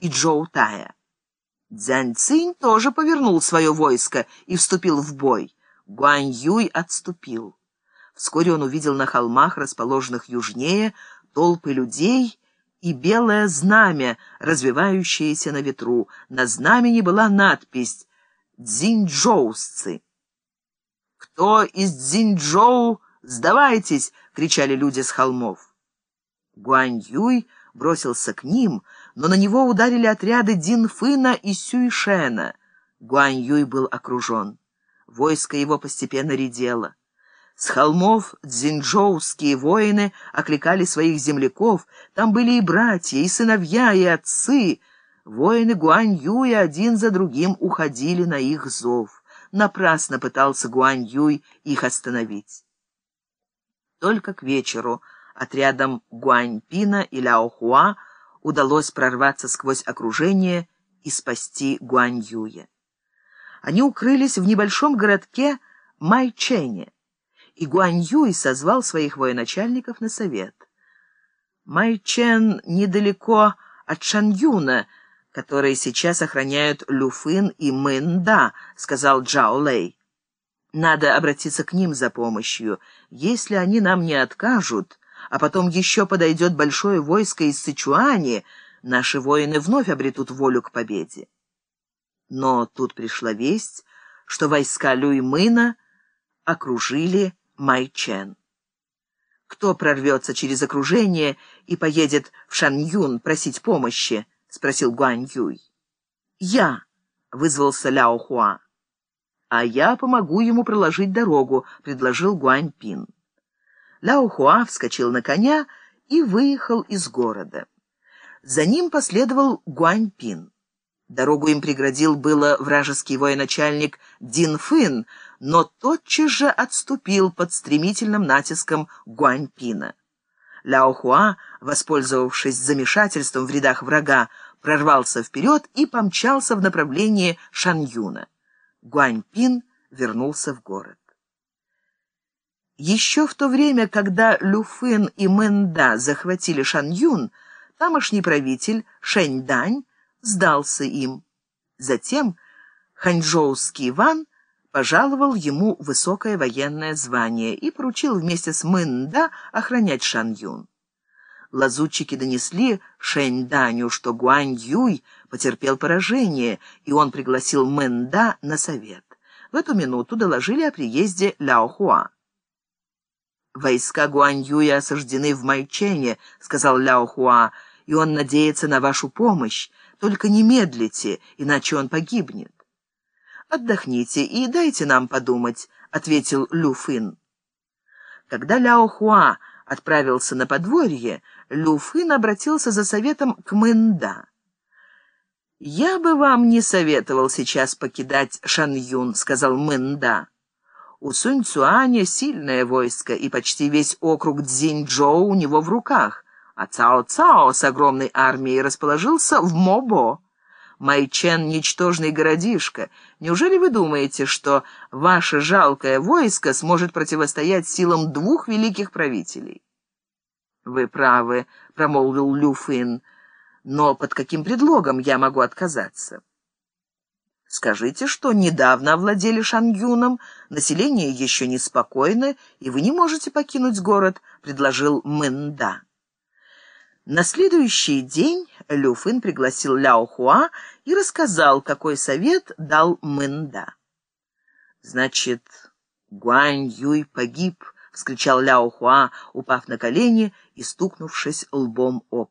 и Джоу Тая. Цинь тоже повернул свое войско и вступил в бой. Гуань Юй отступил. Вскоре он увидел на холмах, расположенных южнее, толпы людей и белое знамя, развивающееся на ветру. На знамени была надпись «Дзиньчжоусцы». «Кто из Дзиньчжоу? Сдавайтесь!» — кричали люди с холмов. Гуань Юй бросился к ним, но на него ударили отряды Дин Фына и Сюйшена. Гуань Юй был окружен. Войско его постепенно редело. С холмов дзинджоуские воины окликали своих земляков. Там были и братья, и сыновья, и отцы. Воины Гуань-Юя один за другим уходили на их зов. Напрасно пытался Гуань-Юй их остановить. Только к вечеру отрядам Гуань-Пина и Ляо-Хуа удалось прорваться сквозь окружение и спасти Гуань-Юя. Они укрылись в небольшом городке Майчене и Гуань Юй созвал своих военачальников на совет. Майчен недалеко от Шаньюна, которые сейчас охраняют Люфын и Мэнда, сказал Джао Лэй. Надо обратиться к ним за помощью. Если они нам не откажут, а потом еще подойдет большое войско из Сычуани, наши воины вновь обретут волю к победе. Но тут пришла весть, что войска Люймына окружили Майчен. «Кто прорвется через окружение и поедет в Шаньюн просить помощи?» — спросил Гуань Юй. «Я», — вызвался Ляо Хуа. «А я помогу ему проложить дорогу», — предложил Гуань Пин. Ляо Хуа вскочил на коня и выехал из города. За ним последовал Гуань Пин. Дорогу им преградил было вражеский военачальник Дин Фын, но тотчас же отступил под стремительным натиском Гуаньпина. Ляо Хуа, воспользовавшись замешательством в рядах врага, прорвался вперед и помчался в направлении Шаньюна. Гуаньпин вернулся в город. Еще в то время, когда Люфын и Мэнда захватили Шаньюн, тамошний правитель Шэньдань сдался им. Затем ханчжоуский Ван пожаловал ему высокое военное звание и поручил вместе с Мэнда охранять Шан-Юн. Лазутчики донесли Шэнь-Даню, что Гуань-Юй потерпел поражение, и он пригласил Мэнда на совет. В эту минуту доложили о приезде Ляо-Хуа. «Войска Гуань-Юя осаждены в Майчене», — сказал Ляо-Хуа, — «и он надеется на вашу помощь. Только не медлите, иначе он погибнет». «Отдохните и дайте нам подумать», — ответил Лю Фын. Когда Ляо Хуа отправился на подворье, Лю Фын обратился за советом к Мэнда. «Я бы вам не советовал сейчас покидать Шаньюн», — сказал Мэнда. «У Сунь Цуаня сильное войско, и почти весь округ Цзиньчжоу у него в руках, а Цао Цао с огромной армией расположился в Мобо». Майчен — ничтожный городишко. Неужели вы думаете, что ваше жалкое войско сможет противостоять силам двух великих правителей? «Вы правы», — промолвил Люфин, — «но под каким предлогом я могу отказаться?» «Скажите, что недавно овладели Шангюном, население еще неспокойно, и вы не можете покинуть город», — предложил Мэнда. На следующий день Люфин пригласил Ляо Хуа и рассказал, какой совет дал Мэнда. «Значит, Гуань Юй погиб», — вскричал Ляо Хуа, упав на колени и стукнувшись лбом об.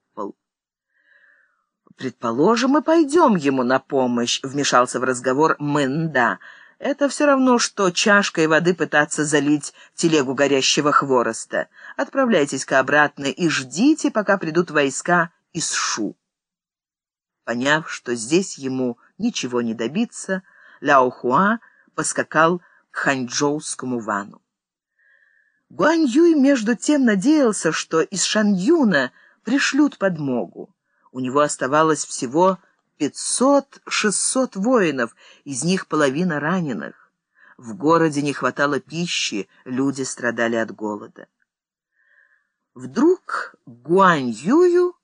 «Предположим, мы пойдем ему на помощь», — вмешался в разговор Мэнда. Это все равно, что чашкой воды пытаться залить телегу горящего хвороста. Отправляйтесь-ка обратно и ждите, пока придут войска из Шу. Поняв, что здесь ему ничего не добиться, Ляо Хуа поскакал к ханчжоускому вану. Гуань Юй между тем надеялся, что из Шаньюна пришлют подмогу. У него оставалось всего Пятьсот-шестьсот воинов, из них половина раненых. В городе не хватало пищи, люди страдали от голода. Вдруг Гуань Юю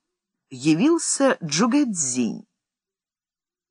явился Джугэцзинь.